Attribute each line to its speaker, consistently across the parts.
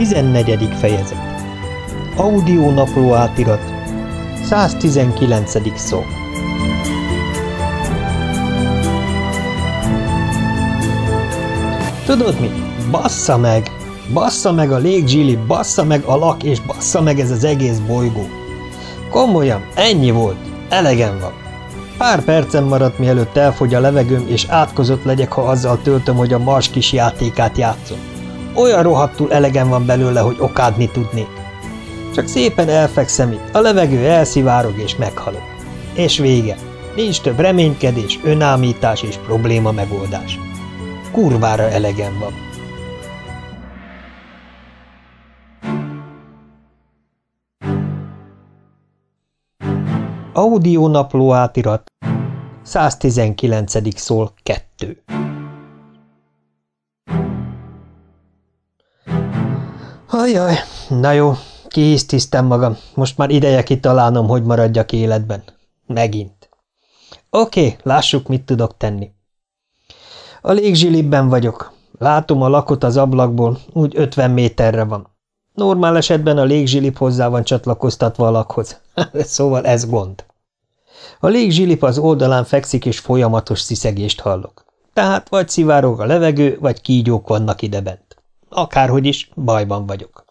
Speaker 1: 14. fejezet Audio napló átirat 119. szó Tudod mi? Bassza meg! Bassza meg a légzsili, bassza meg a lak, és bassza meg ez az egész bolygó. Komolyan, ennyi volt. Elegem van. Pár percem maradt, mielőtt elfogy a levegőm, és átkozott legyek, ha azzal töltöm, hogy a mars kis játékát játszom. Olyan rohadtul elegem van belőle, hogy okádni tudnék. Csak szépen elfekszem itt, a levegő elszivárog és meghalok. És vége. Nincs több reménykedés, önámítás és probléma megoldás. Kurvára elegem van. Audio napló átirat 119. szól 2 Ajaj, na jó, kihisztisztem magam, most már ideje kitalálnom, hogy maradjak életben. Megint. Oké, lássuk, mit tudok tenni. A légzsilibben vagyok. Látom a lakot az ablakból, úgy 50 méterre van. Normál esetben a légzsilip hozzá van csatlakoztatva a lakhoz. szóval ez gond. A légzsilip az oldalán fekszik, és folyamatos sziszegést hallok. Tehát vagy szivárog a levegő, vagy kígyók vannak idebent. Akárhogy is, bajban vagyok.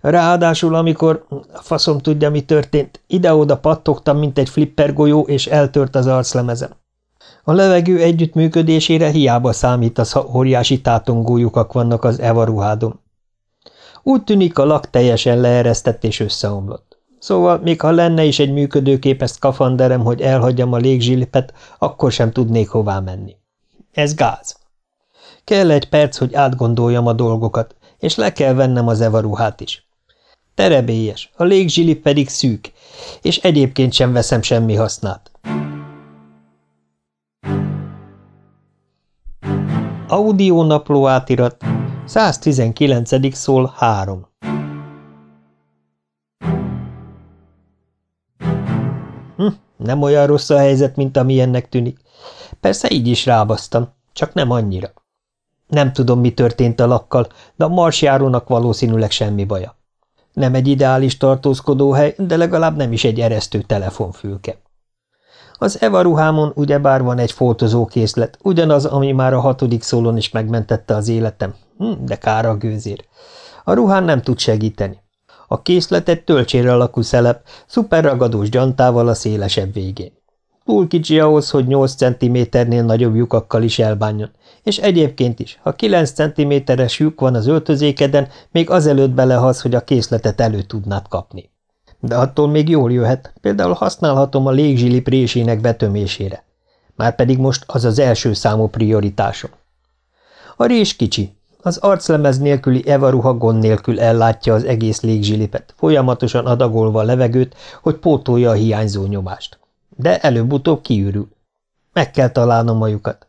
Speaker 1: Ráadásul, amikor, a faszom tudja, mi történt, ide-oda pattogtam, mint egy flipper golyó, és eltört az arclemezem. A levegő együttműködésére hiába számít, ha óriási tátongójukak vannak az Eva ruhádon. Úgy tűnik, a lak teljesen leeresztett és összeomlott. Szóval, még ha lenne is egy működőképes skafanderem, hogy elhagyjam a légzsilipet, akkor sem tudnék hová menni. Ez gáz. Kell egy perc, hogy átgondoljam a dolgokat, és le kell vennem az evaruhát is. Terebélyes, a légzsili pedig szűk, és egyébként sem veszem semmi hasznát. Audio napló átirat 119. szól 3 hm, Nem olyan rossz a helyzet, mint amilyennek tűnik. Persze így is rábasztam, csak nem annyira. Nem tudom, mi történt a lakkal, de a marsjárónak valószínűleg semmi baja. Nem egy ideális tartózkodóhely, de legalább nem is egy eresztő telefonfülke. Az Eva ruhámon ugyebár van egy készlet, ugyanaz, ami már a hatodik szólon is megmentette az életem, hm, de kár a gőzér. A ruhán nem tud segíteni. A készlet egy tölcsére alakú szelep, szuperragadós gyantával a szélesebb végén. Túl kicsi ahhoz, hogy 8 cm-nél nagyobb lyukakkal is elbánjon, és egyébként is, ha 9 cm-es lyuk van az öltözékeden, még azelőtt belehasz, hogy a készletet elő tudnád kapni. De attól még jól jöhet, például használhatom a légzsili présének betömésére. Márpedig most az az első számú prioritásom. A rés kicsi, az arclemez nélküli evaruha gond nélkül ellátja az egész légzsilipet, folyamatosan adagolva a levegőt, hogy pótolja a hiányzó nyomást. De előbb-utóbb kiürül. Meg kell találnom a lyukat.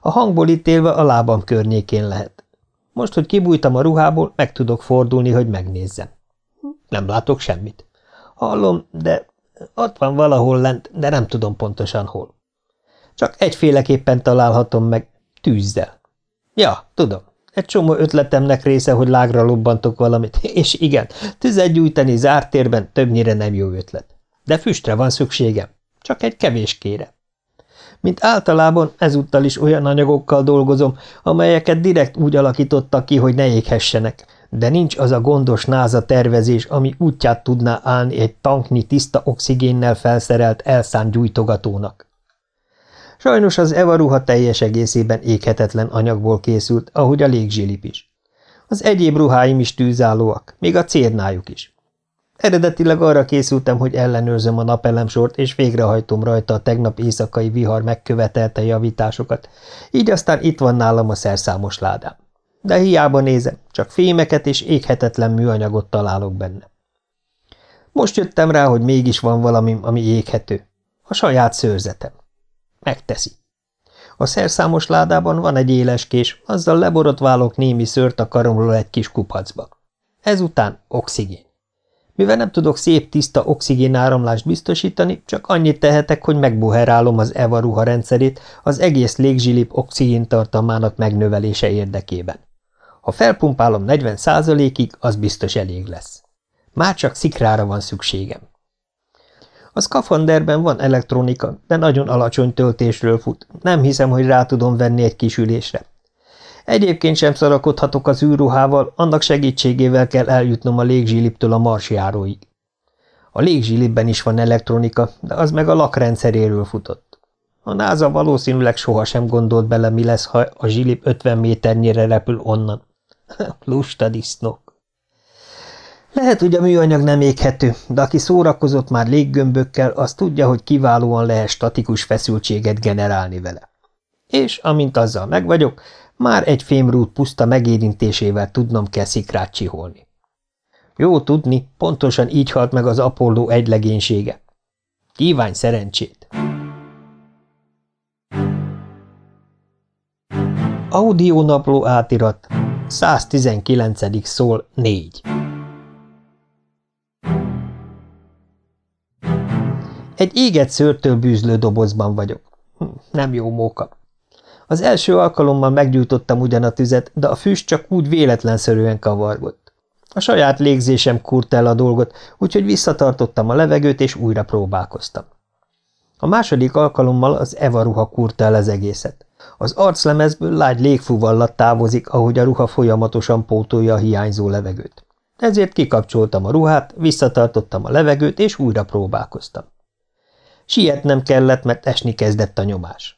Speaker 1: A hangból ítélve a lábam környékén lehet. Most, hogy kibújtam a ruhából, meg tudok fordulni, hogy megnézzem. Nem látok semmit. Hallom, de ott van valahol lent, de nem tudom pontosan hol. Csak egyféleképpen találhatom meg, tűzzel. Ja, tudom. Egy csomó ötletemnek része, hogy lágra lobbantok valamit, és igen, tüzet gyújtani zárt térben többnyire nem jó ötlet. De füstre van szükségem, csak egy kevés kére. Mint általában ezúttal is olyan anyagokkal dolgozom, amelyeket direkt úgy alakítottak ki, hogy ne éghessenek, de nincs az a gondos náza tervezés, ami útját tudná állni egy tanknyi tiszta oxigénnel felszerelt elszánt gyújtogatónak. Sajnos az Eva ruha teljes egészében éghetetlen anyagból készült, ahogy a légzsilip is. Az egyéb ruháim is tűzállóak, még a cérnájuk is. Eredetileg arra készültem, hogy ellenőrzöm a napelemsort, és végrehajtom rajta a tegnap éjszakai vihar megkövetelte javításokat, így aztán itt van nálam a szerszámos ládám. De hiába nézem, csak fémeket és éghetetlen műanyagot találok benne. Most jöttem rá, hogy mégis van valami, ami éghető. A saját szőrzetem. Megteszi. A szerszámos ládában van egy éles kés, azzal leborotválok némi szőrt a karomról egy kis kupacba. Ezután oxigén. Mivel nem tudok szép, tiszta oxigénáramlást biztosítani, csak annyit tehetek, hogy megbuherálom az EVA ruha rendszerét az egész légzsilip oxigéntartalmának megnövelése érdekében. Ha felpumpálom 40%-ig, az biztos elég lesz. Már csak szikrára van szükségem. A szkafanderben van elektronika, de nagyon alacsony töltésről fut. Nem hiszem, hogy rá tudom venni egy kis ülésre. Egyébként sem szarakodhatok az űrruhával, annak segítségével kell eljutnom a légzsiliptől a marsjáróig. A légzsilipben is van elektronika, de az meg a lakrendszeréről futott. A NASA valószínűleg sohasem gondolt bele, mi lesz, ha a zsilip 50 méternyire repül onnan. Lusta disznók. Lehet, hogy a műanyag nem éghető, de aki szórakozott már léggömbökkel, az tudja, hogy kiválóan lehet statikus feszültséget generálni vele. És amint azzal megvagyok, már egy fémrút puszta megérintésével tudnom kell szikrát csiholni. Jó tudni, pontosan így halt meg az Apollo egy legénysége. Kívánj szerencsét! Audio napló átirat 119. szól 4 Egy éget szőrtől bűzlő dobozban vagyok. Hm, nem jó móka. Az első alkalommal meggyújtottam ugyan a tüzet, de a füst csak úgy véletlenszerűen kavargott. A saját légzésem kurta el a dolgot, úgyhogy visszatartottam a levegőt, és újra próbálkoztam. A második alkalommal az Eva ruha kurta el az egészet. Az arclemezből lágy légfuvallat távozik, ahogy a ruha folyamatosan pótolja a hiányzó levegőt. Ezért kikapcsoltam a ruhát, visszatartottam a levegőt, és újra próbálkoztam. Sietnem kellett, mert esni kezdett a nyomás.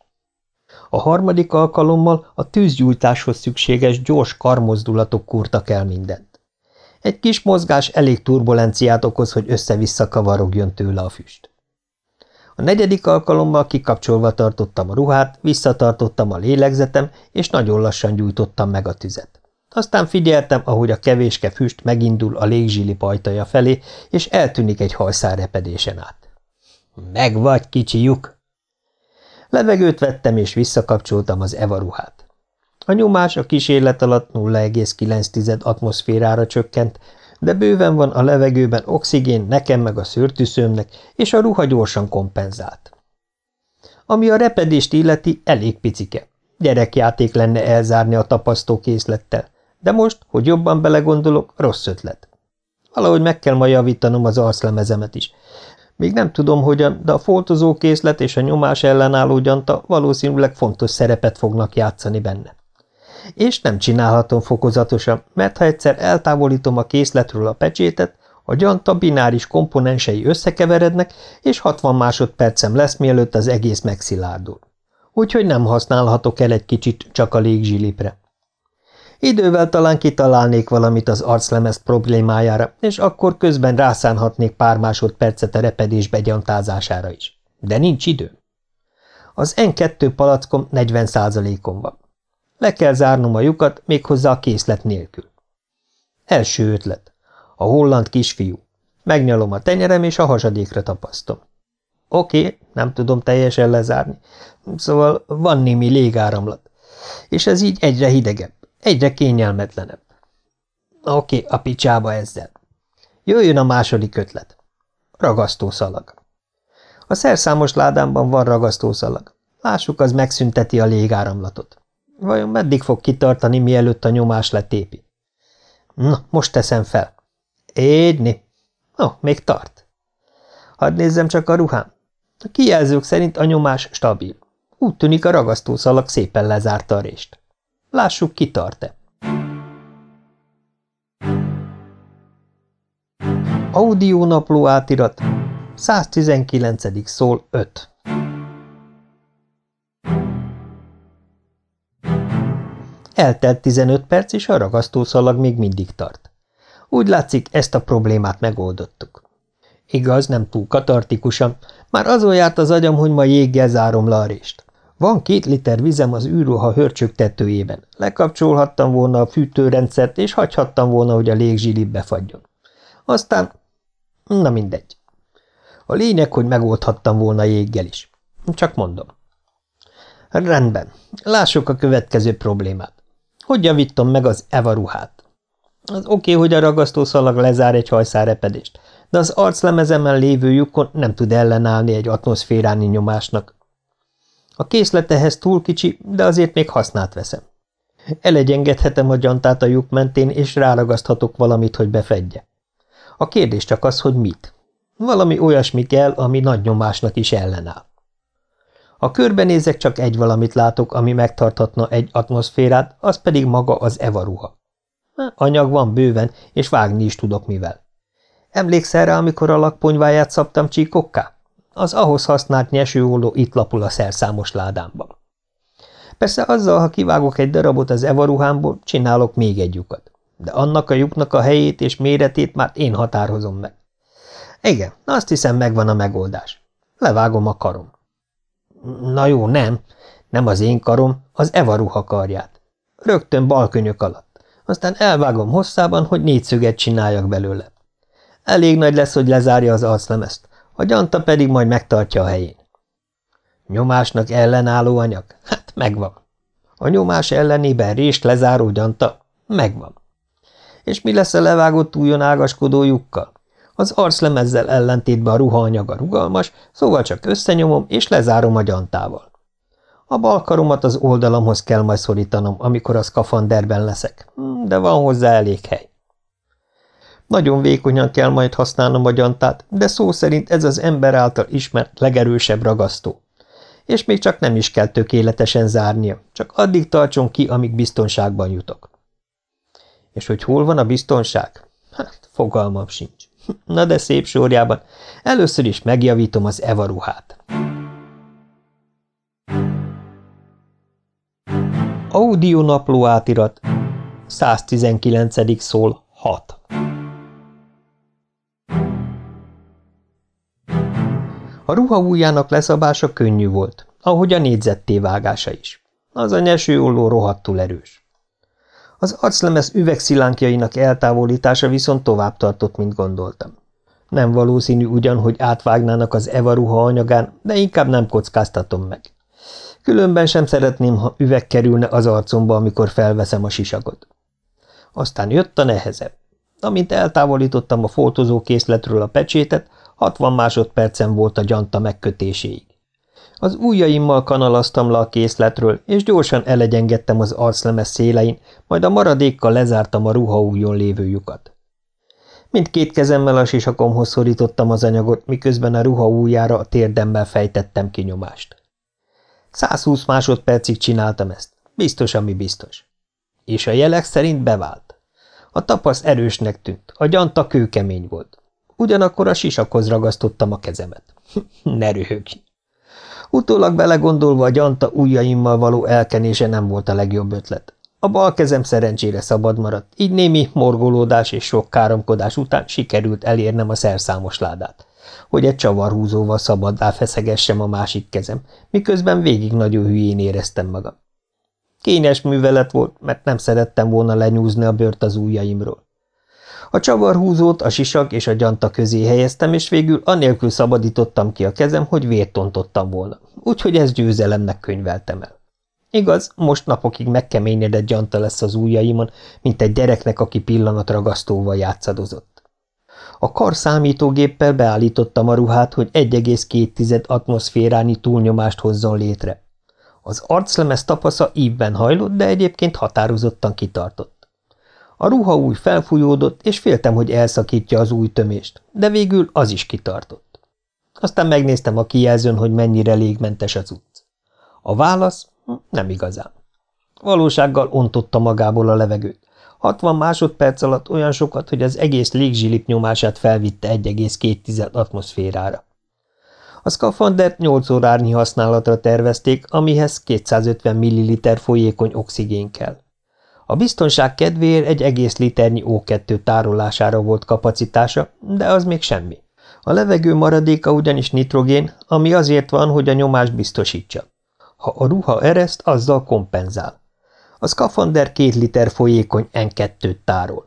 Speaker 1: A harmadik alkalommal a tűzgyújtáshoz szükséges gyors karmozdulatok kurtak el mindent. Egy kis mozgás elég turbulenciát okoz, hogy össze-vissza kavarogjon tőle a füst. A negyedik alkalommal kikapcsolva tartottam a ruhát, visszatartottam a lélegzetem, és nagyon lassan gyújtottam meg a tüzet. Aztán figyeltem, ahogy a kevéske füst megindul a légzsili pajtaja felé, és eltűnik egy hajszárepedésen át. Meg vagy, kicsi lyuk! Levegőt vettem, és visszakapcsoltam az Eva ruhát. A nyomás a kísérlet alatt 0,9 atmoszférára csökkent, de bőven van a levegőben oxigén nekem meg a szőrtűszőmnek, és a ruha gyorsan kompenzált. Ami a repedést illeti, elég picike. Gyerekjáték lenne elzárni a tapasztókészlettel, de most, hogy jobban belegondolok, rossz ötlet. Valahogy meg kell ma javítanom az arclemezemet is, még nem tudom hogyan, de a foltozókészlet és a nyomás ellenálló gyanta valószínűleg fontos szerepet fognak játszani benne. És nem csinálhatom fokozatosan, mert ha egyszer eltávolítom a készletről a pecsétet, a gyanta bináris komponensei összekeverednek, és 60 másodpercem lesz, mielőtt az egész megszilárdul. Úgyhogy nem használhatok el egy kicsit csak a légzsilipre. Idővel talán kitalálnék valamit az arclemez problémájára, és akkor közben rászánhatnék pár másodpercet a repedés begyantázására is. De nincs idő. Az N2 palackom 40 on van. Le kell zárnom a lyukat, méghozzá a készlet nélkül. Első ötlet. A holland kisfiú. Megnyalom a tenyerem, és a hasadékra tapasztom. Oké, nem tudom teljesen lezárni. Szóval van némi légáramlat. És ez így egyre hidegebb. Egyre kényelmetlenebb. Oké, a picsába ezzel. Jöjjön a második ötlet. Ragasztószalag. A szerszámos ládámban van ragasztószalag. Lássuk, az megszünteti a légáramlatot. Vajon meddig fog kitartani, mielőtt a nyomás letépi? Na, most teszem fel. Édni. No, még tart. Hadd nézzem csak a ruhám. A kijelzők szerint a nyomás stabil. Úgy tűnik a ragasztószalag szépen lezárta a rést. Lássuk, ki tart-e. Audio napló átirat 119. szól 5 Eltelt 15 perc, és a ragasztószalag még mindig tart. Úgy látszik, ezt a problémát megoldottuk. Igaz, nem túl katartikusan, már azon járt az agyam, hogy ma jéggel zárom le a rést. Van két liter vizem az űrruha hörcsögtetőjében. Lekapcsolhattam volna a fűtőrendszert, és hagyhattam volna, hogy a légzsilip befagyjon. Aztán... Na mindegy. A lényeg, hogy megoldhattam volna jéggel is. Csak mondom. Rendben. Lássuk a következő problémát. Hogy javítom meg az Eva ruhát? Az oké, okay, hogy a ragasztószalag lezár egy hajszárepedést, de az arclemezemen lévő lyukon nem tud ellenállni egy atmoszféráni nyomásnak. A készlet ehhez túl kicsi, de azért még hasznát veszem. Elegyengedhetem a gyantát a lyuk mentén, és ráragaszthatok valamit, hogy befedje. A kérdés csak az, hogy mit. Valami olyasmi kell, ami nagy nyomásnak is ellenáll. Ha körbenézek, csak egy valamit látok, ami megtarthatna egy atmoszférát, az pedig maga az Eva ruha. Anyag van bőven, és vágni is tudok mivel. Emlékszel rá, amikor a lakponyváját szabtam csíkokká? Az ahhoz használt nyesőolló itt lapul a szerszámos ládámban. Persze azzal, ha kivágok egy darabot az Eva ruhámból, csinálok még egy lyukat. De annak a lyuknak a helyét és méretét már én határozom meg. Igen, azt hiszem megvan a megoldás. Levágom a karom. Na jó, nem. Nem az én karom, az Eva ruha karját. Rögtön balkönyök alatt. Aztán elvágom hosszában, hogy négyszöget csináljak belőle. Elég nagy lesz, hogy lezárja az arclemezt, a gyanta pedig majd megtartja a helyén. Nyomásnak ellenálló anyag? Hát megvan. A nyomás ellenében rést lezáró gyanta? Megvan. És mi lesz a levágott újon ágaskodó lyukkal? Az arclemezzel ellentétben a ruhaanyaga rugalmas, szóval csak összenyomom és lezárom a gyantával. A bal karomat az oldalamhoz kell majd szorítanom, amikor a szkafanderben leszek, hm, de van hozzá elég hely. Nagyon vékonyan kell majd használnom a gyantát, de szó szerint ez az ember által ismert legerősebb ragasztó. És még csak nem is kell tökéletesen zárnia, csak addig tartson ki, amíg biztonságban jutok. És hogy hol van a biztonság? Hát, fogalmam sincs. Na de szép sorjában. Először is megjavítom az Eva ruhát. Audio napló átirat 119. szól 6 A ruha ujjának leszabása könnyű volt, ahogy a négyzetté vágása is. Az a nyesőolló rohadtul erős. Az arclemez üvegszilánkjainak eltávolítása viszont tovább tartott, mint gondoltam. Nem valószínű ugyan, hogy átvágnának az Eva anyagán, de inkább nem kockáztatom meg. Különben sem szeretném, ha üveg kerülne az arcomba, amikor felveszem a sisagot. Aztán jött a nehezebb. Amint eltávolítottam a foltozókészletről a pecsétet, 60 másodpercen volt a gyanta megkötéséig. Az ujjaimmal kanalaztam le a készletről, és gyorsan elegyengedtem az arclemez szélein, majd a maradékkal lezártam a ruhaújon lévő lyukat. Mindkét kezemmel a sisakomhoz szorítottam az anyagot, miközben a ruha ujjára a térdemmel fejtettem kinyomást. 120 másodpercig csináltam ezt. Biztos, ami biztos. És a jelek szerint bevált. A tapasz erősnek tűnt, a gyanta kőkemény volt. Ugyanakkor a sisakhoz ragasztottam a kezemet. ne röhögj! Utólag belegondolva a gyanta ujjaimmal való elkenése nem volt a legjobb ötlet. A bal kezem szerencsére szabad maradt, így némi morgolódás és sok káromkodás után sikerült elérnem a szerszámos ládát, hogy egy csavarhúzóval szabaddá feszegessem a másik kezem, miközben végig nagyon hülyén éreztem magam. Kényes művelet volt, mert nem szerettem volna lenyúzni a bört az ujjaimról. A csavarhúzót a sisak és a gyanta közé helyeztem, és végül anélkül szabadítottam ki a kezem, hogy vért tontottam volna, úgyhogy ezt győzelemnek könyveltem el. Igaz, most napokig megkeményedett gyanta lesz az ujjaimon, mint egy gyereknek, aki pillanatragasztóval játszadozott. A kar számítógéppel beállítottam a ruhát, hogy 1,2 atmoszférányi túlnyomást hozzon létre. Az arclemez tapasza ívben hajlott, de egyébként határozottan kitartott. A ruha új felfújódott, és féltem, hogy elszakítja az új tömést, de végül az is kitartott. Aztán megnéztem a kijelzőn, hogy mennyire légmentes az utc. A válasz nem igazán. Valósággal ontotta magából a levegőt. 60 másodperc alatt olyan sokat, hogy az egész légzsilip nyomását felvitte 1,2 atmoszférára. A szkafandert 8 órárnyi használatra tervezték, amihez 250 ml folyékony oxigén kell. A biztonság kedvéért egy egész liternyi O2 tárolására volt kapacitása, de az még semmi. A levegő maradéka ugyanis nitrogén, ami azért van, hogy a nyomást biztosítsa. Ha a ruha ereszt, azzal kompenzál. A szkafander két liter folyékony N2-t tárol.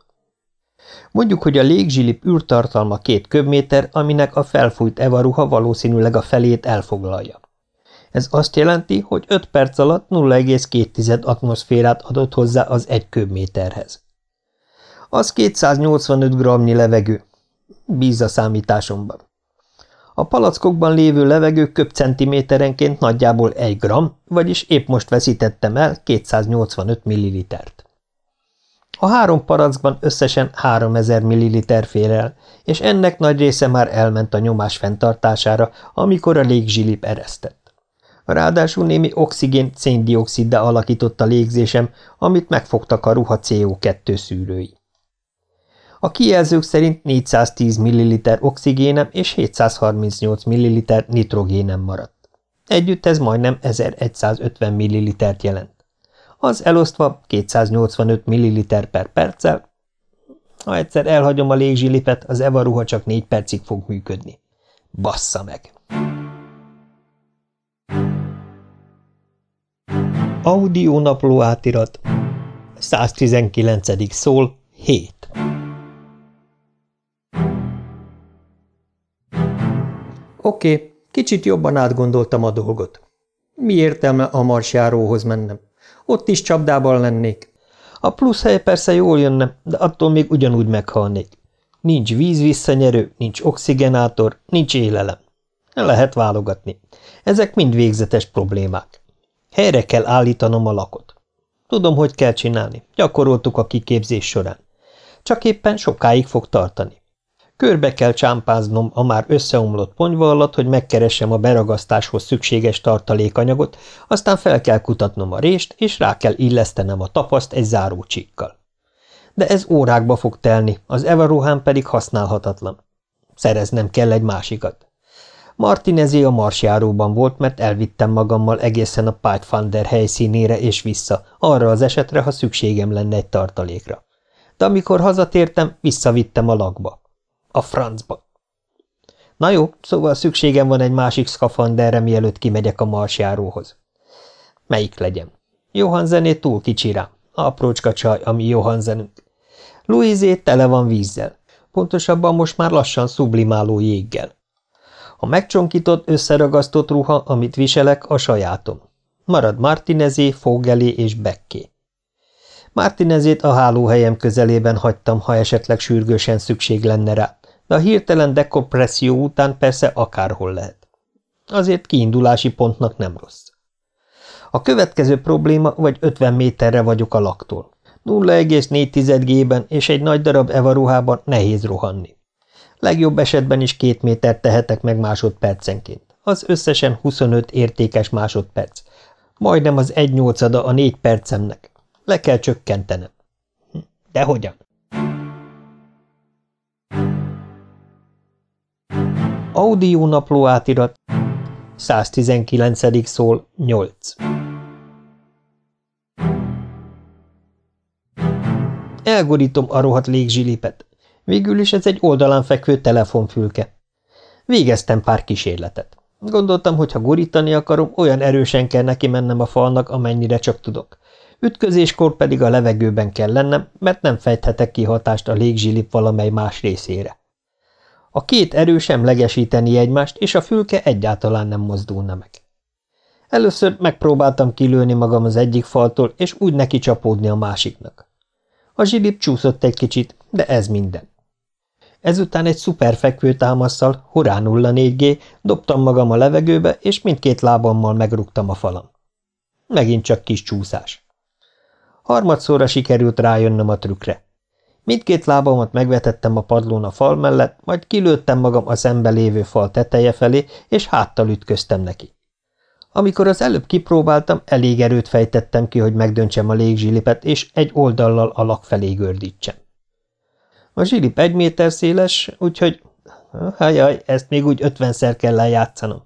Speaker 1: Mondjuk, hogy a légzsilip űrtartalma két köbméter, aminek a felfújt Eva ruha valószínűleg a felét elfoglalja. Ez azt jelenti, hogy 5 perc alatt 0,2 atmoszférát adott hozzá az egy köbméterhez. Az 285 gramnyi levegő. Bíz a számításomban. A palackokban lévő levegő köbcentiméterenként nagyjából 1 gram, vagyis épp most veszítettem el 285 millilitert. A három palackban összesen 3000 milliliter fér el, és ennek nagy része már elment a nyomás fenntartására, amikor a légzsilip eresztett. Ráadásul némi oxigén széndioksziddá alakított a légzésem, amit megfogtak a ruha CO2 szűrői. A kijelzők szerint 410 ml oxigénem és 738 ml nitrogénem maradt. Együtt ez majdnem 1150 ml-t jelent. Az elosztva 285 ml per perccel. Ha egyszer elhagyom a légzsilipet, az Eva ruha csak négy percig fog működni. Bassza meg! Audio napló átirat 119. szól 7 Oké, okay, kicsit jobban átgondoltam a dolgot. Mi értelme a marsjáróhoz mennem? Ott is csapdában lennék. A plusz hely persze jól jönne, de attól még ugyanúgy meghalnék. Nincs víz visszanyerő, nincs oxigenátor, nincs élelem. Lehet válogatni. Ezek mind végzetes problémák. Helyre kell állítanom a lakot. Tudom, hogy kell csinálni. Gyakoroltuk a kiképzés során. Csak éppen sokáig fog tartani. Körbe kell csámpáznom a már összeomlott ponyva alatt, hogy megkeressem a beragasztáshoz szükséges tartalékanyagot, aztán fel kell kutatnom a rést, és rá kell illesztenem a tapaszt egy zárócsíkkal. De ez órákba fog telni, az Evaruhán pedig használhatatlan. Szereznem kell egy másikat. Martinezé a marsjáróban volt, mert elvittem magammal egészen a Pathfinder helyszínére és vissza, arra az esetre, ha szükségem lenne egy tartalékra. De amikor hazatértem, visszavittem a lakba. A francba. Na jó, szóval szükségem van egy másik szkafanderre, mielőtt kimegyek a marsjáróhoz. Melyik legyen? Johanzené túl kicsi rám. Aprócska csaj, ami Johanzenünk. Louisé tele van vízzel. Pontosabban most már lassan sublimáló jéggel. A megcsonkított, összeragasztott ruha, amit viselek, a sajátom. Marad Martinezé, Fogelé és Bekké. Martinezét a hálóhelyem közelében hagytam, ha esetleg sürgősen szükség lenne rá, de a hirtelen dekompresszió után persze akárhol lehet. Azért kiindulási pontnak nem rossz. A következő probléma, vagy 50 méterre vagyok a laktól. 0,4 G-ben és egy nagy darab Eva ruhában nehéz rohanni. Legjobb esetben is két métert tehetek meg másodpercenként. Az összesen 25 értékes másodperc. Majdnem az egy nyolcada a négy percemnek. Le kell csökkentenem. Hm, de hogyan? Audio napló átirat 119. szól 8 Elgorítom a rohadt légzsilipet. Végül is ez egy oldalán fekvő telefonfülke. Végeztem pár kísérletet. Gondoltam, hogy ha gurítani akarom, olyan erősen kell neki mennem a falnak, amennyire csak tudok. Ütközéskor pedig a levegőben kell lennem, mert nem fejthetek ki hatást a légzsilip valamely más részére. A két erő semlegesíteni egymást, és a fülke egyáltalán nem mozdulna meg. Először megpróbáltam kilőni magam az egyik faltól, és úgy neki csapódni a másiknak. A zsilip csúszott egy kicsit, de ez minden. Ezután egy szuperfekvő támasszal, Horán 04G, dobtam magam a levegőbe, és mindkét lábammal megrúgtam a falam. Megint csak kis csúszás. Harmadszorra sikerült rájönnöm a trükkre. Mindkét lábamat megvetettem a padlón a fal mellett, majd kilőttem magam a szembe lévő fal teteje felé, és háttal ütköztem neki. Amikor az előbb kipróbáltam, elég erőt fejtettem ki, hogy megdöntsem a légzsilipet, és egy oldallal a lak felé gördítsem. A zsilip egy méter széles, úgyhogy... Hajaj, ezt még úgy ötvenszer kell lejátszanom.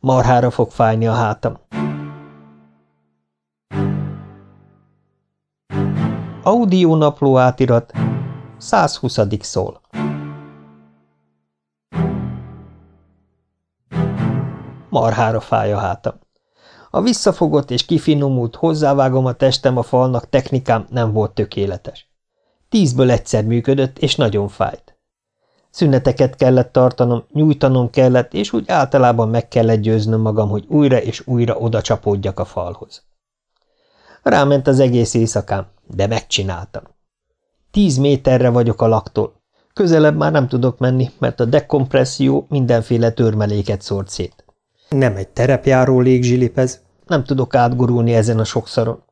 Speaker 1: Marhára fog fájni a hátam. Audio napló átirat 120. szól Marhára fáj a hátam. A visszafogott és kifinomult hozzávágom a testem a falnak technikám nem volt tökéletes. Tízből egyszer működött, és nagyon fájt. Szüneteket kellett tartanom, nyújtanom kellett, és úgy általában meg kellett győznöm magam, hogy újra és újra oda csapódjak a falhoz. Ráment az egész éjszakám, de megcsináltam. Tíz méterre vagyok a laktól. Közelebb már nem tudok menni, mert a dekompresszió mindenféle törmeléket szórt szét. Nem egy terepjáró légzsilipez, nem tudok átgurulni ezen a sokszaron.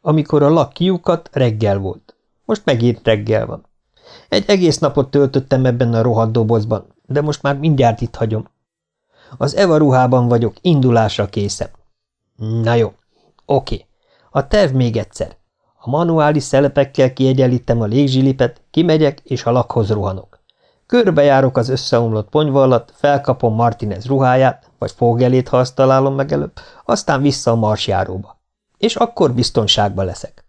Speaker 1: Amikor a lak kiukat, reggel volt. Most megint reggel van. Egy egész napot töltöttem ebben a rohadt dobozban, de most már mindjárt itt hagyom. Az Eva ruhában vagyok, indulásra készem. Na jó, oké. A terv még egyszer. A manuális szelepekkel kiegyenlítem a légzsilipet, kimegyek és a lakhoz rohanok. Körbejárok az összeomlott ponyva alatt, felkapom Martinez ruháját, vagy fogelét, ha azt találom meg előbb, aztán vissza a marsjáróba. És akkor biztonságban leszek.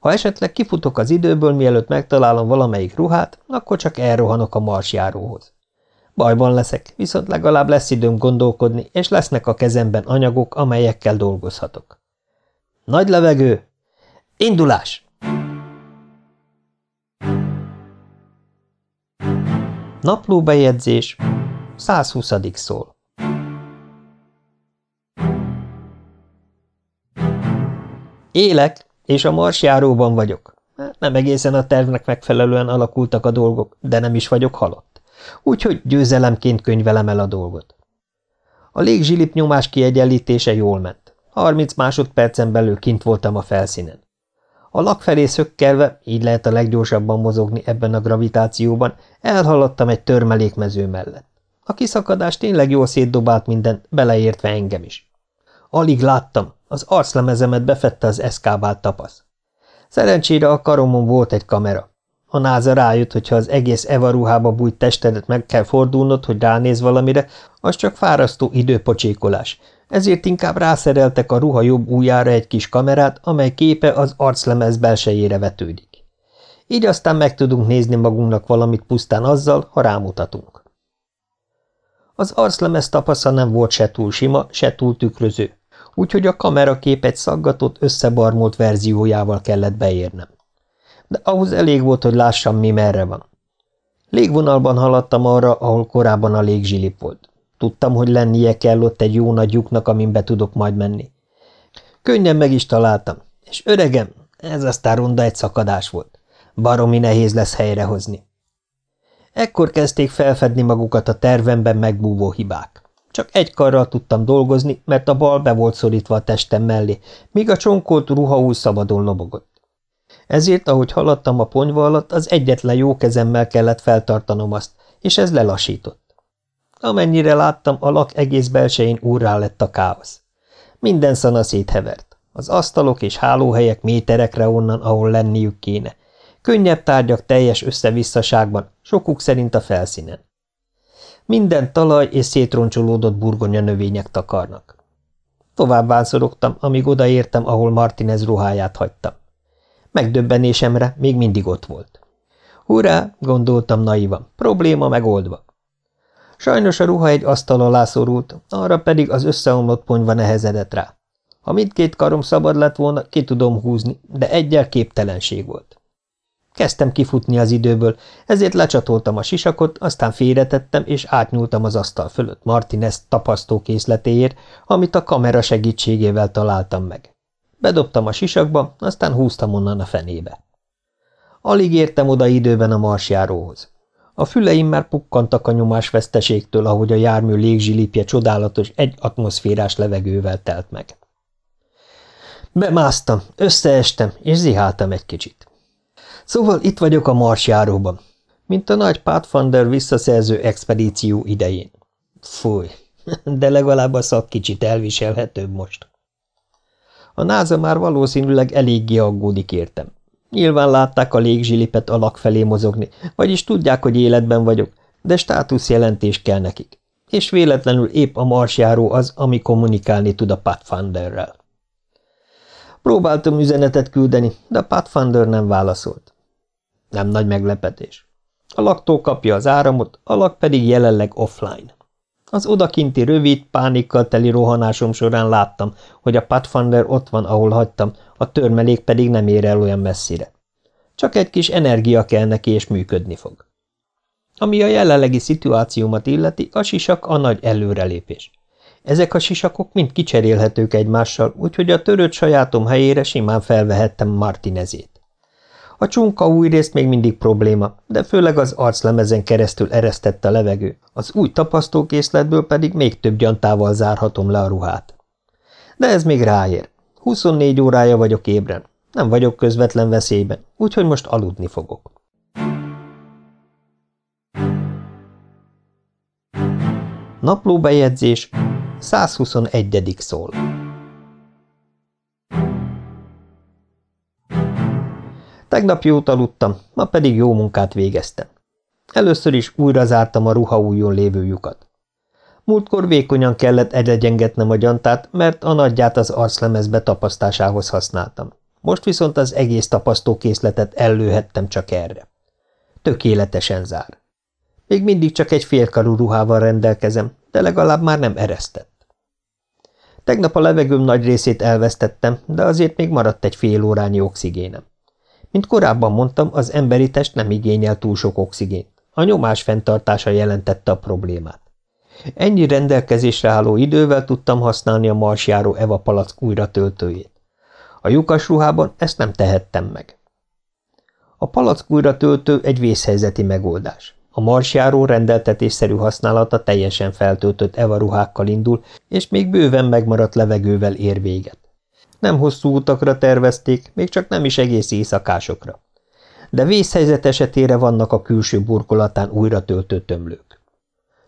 Speaker 1: Ha esetleg kifutok az időből, mielőtt megtalálom valamelyik ruhát, akkor csak elrohanok a marsjáróhoz. Bajban leszek, viszont legalább lesz időm gondolkodni, és lesznek a kezemben anyagok, amelyekkel dolgozhatok. Nagy levegő! Indulás! Naplóbejegyzés 120. szól Élek, és a marsjáróban vagyok. Nem egészen a tervnek megfelelően alakultak a dolgok, de nem is vagyok halott. Úgyhogy győzelemként könyvelem el a dolgot. A légzsilip nyomás kiegyenlítése jól ment. 30 másodpercen belül kint voltam a felszínen. A lak felé szökkelve, így lehet a leggyorsabban mozogni ebben a gravitációban, elhaladtam egy törmelékmező mellett. A kiszakadás tényleg jól szétdobált mindent, beleértve engem is. Alig láttam, az arclemezemet befette az eszkábált tapasz. Szerencsére a karomon volt egy kamera. A náza rájött, hogy ha az egész Eva ruhába bújt testedet meg kell fordulnod, hogy ránéz valamire, az csak fárasztó időpocsékolás, ezért inkább rászereltek a ruha jobb ujjára egy kis kamerát, amely képe az arclemez belsejére vetődik. Így aztán meg tudunk nézni magunknak valamit pusztán azzal, ha rámutatunk. Az arclemez tapasza nem volt se túl sima, se túl tükröző, úgyhogy a kamerakép egy szaggatott, összebarmolt verziójával kellett beérnem. De ahhoz elég volt, hogy lássam, mi merre van. Légvonalban haladtam arra, ahol korábban a légzsilip volt. Tudtam, hogy lennie kell ott egy jó nagy lyuknak, amin be tudok majd menni. Könnyen meg is találtam, és öregem, ez aztán ronda egy szakadás volt. Baromi nehéz lesz helyrehozni. Ekkor kezdték felfedni magukat a tervemben megbúvó hibák. Csak egy karral tudtam dolgozni, mert a bal be volt szorítva a testem mellé, míg a csonkolt ruha úgy szabadon lobogott. Ezért, ahogy haladtam a ponyva alatt, az egyetlen jó kezemmel kellett feltartanom azt, és ez lelassított. Amennyire láttam, a lak egész belsején úrrá lett a káosz. Minden szana széthevert. Az asztalok és hálóhelyek méterekre onnan, ahol lenniük kéne. Könnyebb tárgyak teljes összevisszaságban, sokuk szerint a felszínen. Minden talaj és szétroncsolódott burgonya növények takarnak. Tovább vánszorogtam, amíg odaértem, ahol Martinez ruháját hagytam. Megdöbbenésemre még mindig ott volt. Hurrá, gondoltam naivan, probléma megoldva. Sajnos a ruha egy asztal alá szorult, arra pedig az összeomlott ponyva nehezedett rá. Ha mindkét karom szabad lett volna, ki tudom húzni, de egyel képtelenség volt. Kezdtem kifutni az időből, ezért lecsatoltam a sisakot, aztán félretettem, és átnyúltam az asztal fölött Martinez tapasztókészletéért, amit a kamera segítségével találtam meg. Bedobtam a sisakba, aztán húztam onnan a fenébe. Alig értem oda időben a marsjáróhoz. A füleim már pukkantak a nyomásveszteségtől, ahogy a jármű légzsilipje csodálatos egy atmoszférás levegővel telt meg. Bemásztam, összeestem, és ziháltam egy kicsit. Szóval itt vagyok a marsjáróban, mint a nagy Pathfinder visszaszerző expedíció idején. Fúj, de legalább a szak kicsit elviselhetőbb most. A náza már valószínűleg eléggé aggódik értem. Nyilván látták a légzsilipet alak felé mozogni, vagyis tudják, hogy életben vagyok, de státuszjelentés kell nekik. És véletlenül épp a marsjáró az, ami kommunikálni tud a Pathfinderrel. Próbáltam üzenetet küldeni, de a Pathfinder nem válaszolt. Nem nagy meglepetés. A laktó kapja az áramot, a lak pedig jelenleg offline. Az odakinti rövid, pánikkal teli rohanásom során láttam, hogy a Pathfinder ott van, ahol hagytam, a törmelék pedig nem ér el olyan messzire. Csak egy kis energia kell neki, és működni fog. Ami a jelenlegi szituációmat illeti, a sisak a nagy előrelépés. Ezek a sisakok mind kicserélhetők egymással, úgyhogy a törött sajátom helyére simán felvehettem Martinezét. A csunka új még mindig probléma, de főleg az arclemezen keresztül eresztette a levegő, az új tapasztókészletből pedig még több gyantával zárhatom le a ruhát. De ez még ráér. 24 órája vagyok ébren. Nem vagyok közvetlen veszélyben, úgyhogy most aludni fogok. Naplóbejegyzés 121. szól. Tegnap jót aludtam, ma pedig jó munkát végeztem. Először is újra zártam a ruhaújon lévő lyukat. Múltkor vékonyan kellett egyengetnem a gyantát, mert a nagyját az arclemezbe tapasztásához használtam. Most viszont az egész tapasztókészletet ellőhettem csak erre. Tökéletesen zár. Még mindig csak egy félkarú ruhával rendelkezem, de legalább már nem eresztett. Tegnap a levegőm nagy részét elvesztettem, de azért még maradt egy fél órányi oxigénem. Mint korábban mondtam, az emberi test nem igényel túl sok oxigént. A nyomás fenntartása jelentette a problémát. Ennyi rendelkezésre álló idővel tudtam használni a marsjáró Eva palack újra töltőjét. A lyukas ruhában ezt nem tehettem meg. A palack újra töltő egy vészhelyzeti megoldás. A marsjáró rendeltetésszerű használata teljesen feltöltött Eva ruhákkal indul, és még bőven megmaradt levegővel ér véget. Nem hosszú utakra tervezték, még csak nem is egész éjszakásokra. De vészhelyzet esetére vannak a külső burkolatán újra töltő tömlők.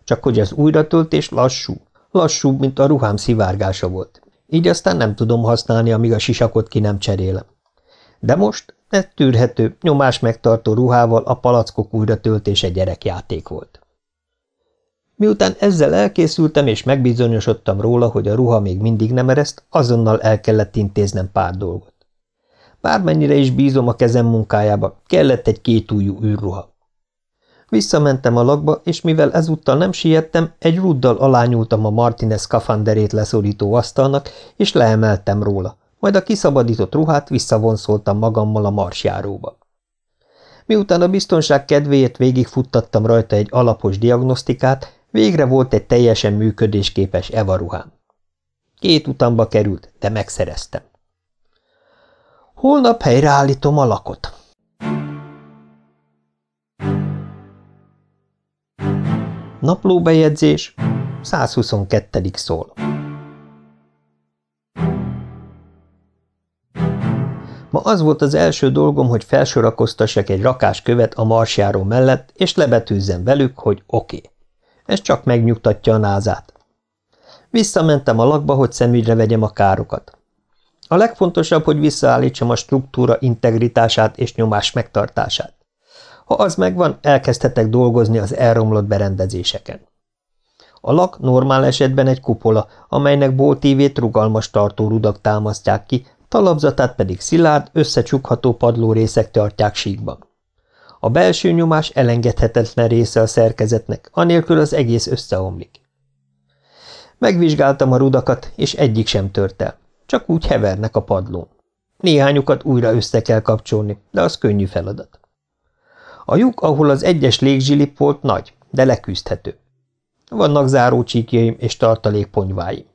Speaker 1: Csak hogy az újratöltés lassú, lassúbb, mint a ruhám szivárgása volt. Így aztán nem tudom használni, amíg a sisakot ki nem cserélem. De most ez tűrhető, nyomás megtartó ruhával a palackok újra töltése gyerekjáték volt. Miután ezzel elkészültem és megbizonyosodtam róla, hogy a ruha még mindig nem ereszt, azonnal el kellett intéznem pár dolgot. Bármennyire is bízom a kezem munkájába, kellett egy kétújú űrruha. Visszamentem a lakba, és mivel ezúttal nem siettem, egy ruddal alányultam a Martinez kafanderét leszorító asztalnak, és leemeltem róla, majd a kiszabadított ruhát visszavonszoltam magammal a marsjáróba. Miután a biztonság kedvéért végigfuttattam rajta egy alapos diagnosztikát, Végre volt egy teljesen működésképes Eva. Két utamba került, de megszereztem. Holnap helyreállítom a lakot. Naplóbejegyzés 122. szól. Ma az volt az első dolgom, hogy felsorakoztassak egy rakás követ a marsjáró mellett, és lebetűzzem velük, hogy oké. Okay. Ez csak megnyugtatja a názát. Visszamentem a lakba, hogy szemügyre vegyem a károkat. A legfontosabb, hogy visszaállítsam a struktúra integritását és nyomás megtartását. Ha az megvan, elkezdhetek dolgozni az elromlott berendezéseken. A lak normál esetben egy kupola, amelynek boltívét rugalmas tartó rudak támasztják ki, talapzatát pedig szilárd, összecsukható padlórészek tartják síkban. A belső nyomás elengedhetetlen része a szerkezetnek, anélkül az egész összeomlik. Megvizsgáltam a rudakat, és egyik sem tört el. Csak úgy hevernek a padlón. Néhányukat újra össze kell kapcsolni, de az könnyű feladat. A lyuk, ahol az egyes légzsilip volt, nagy, de leküzdhető. Vannak zárócsíkjaim és tartalékponyváim.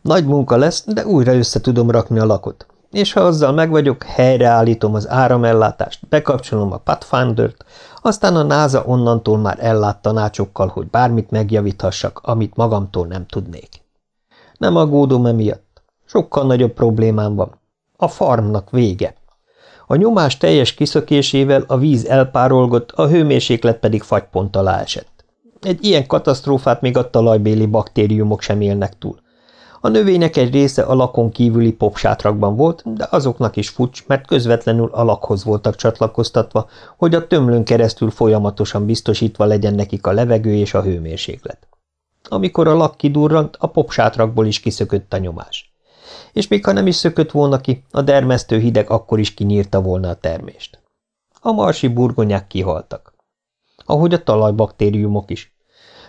Speaker 1: Nagy munka lesz, de újra össze tudom rakni a lakot és ha azzal megvagyok, helyreállítom az áramellátást, bekapcsolom a Pathfinder-t, aztán a NASA onnantól már ellát tanácsokkal, hogy bármit megjavíthassak, amit magamtól nem tudnék. Nem aggódom emiatt. Sokkal nagyobb problémám van. A farmnak vége. A nyomás teljes kiszökésével a víz elpárolgott, a hőmérséklet pedig fagypont alá esett. Egy ilyen katasztrófát még a talajbéli baktériumok sem élnek túl. A növények egy része a lakon kívüli popsátrakban volt, de azoknak is fucs, mert közvetlenül a lakhoz voltak csatlakoztatva, hogy a tömlőn keresztül folyamatosan biztosítva legyen nekik a levegő és a hőmérséklet. Amikor a lak kidurrant, a popsátrakból is kiszökött a nyomás. És még ha nem is szökött volna ki, a dermesztő hideg akkor is kinyírta volna a termést. A marsi burgonyák kihaltak. Ahogy a talajbaktériumok is.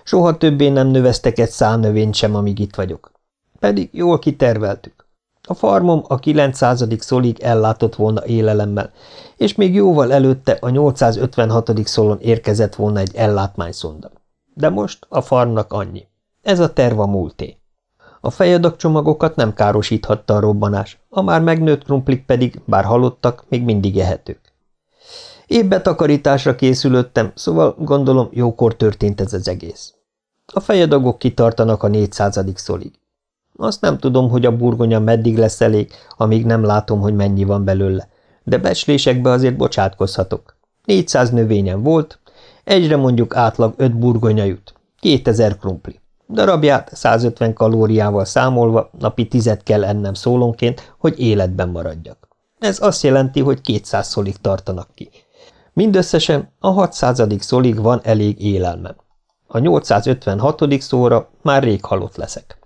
Speaker 1: Soha többé nem növeztek egy szálnövényt sem, amíg itt vagyok. Pedig jól kiterveltük. A farmom a 900. szolig ellátott volna élelemmel, és még jóval előtte a 856. szolon érkezett volna egy ellátmányszonda. De most a farmnak annyi. Ez a terv a múlté. A fejadak csomagokat nem károsíthatta a robbanás, a már megnőtt krumplik pedig, bár halottak, még mindig ehetők. Épp betakarításra készülöttem, szóval gondolom jókor történt ez az egész. A fejadagok kitartanak a 400. szolig. Azt nem tudom, hogy a burgonya meddig lesz elég, amíg nem látom, hogy mennyi van belőle, de becslésekbe azért bocsátkozhatok. 400 növényem volt, egyre mondjuk átlag 5 burgonya jut, 2000 krumpli. Darabját 150 kalóriával számolva napi tizet kell ennem szólonként, hogy életben maradjak. Ez azt jelenti, hogy 200 szolig tartanak ki. Mindösszesen a 600. szolig van elég élelmem. A 856. szóra már rég halott leszek.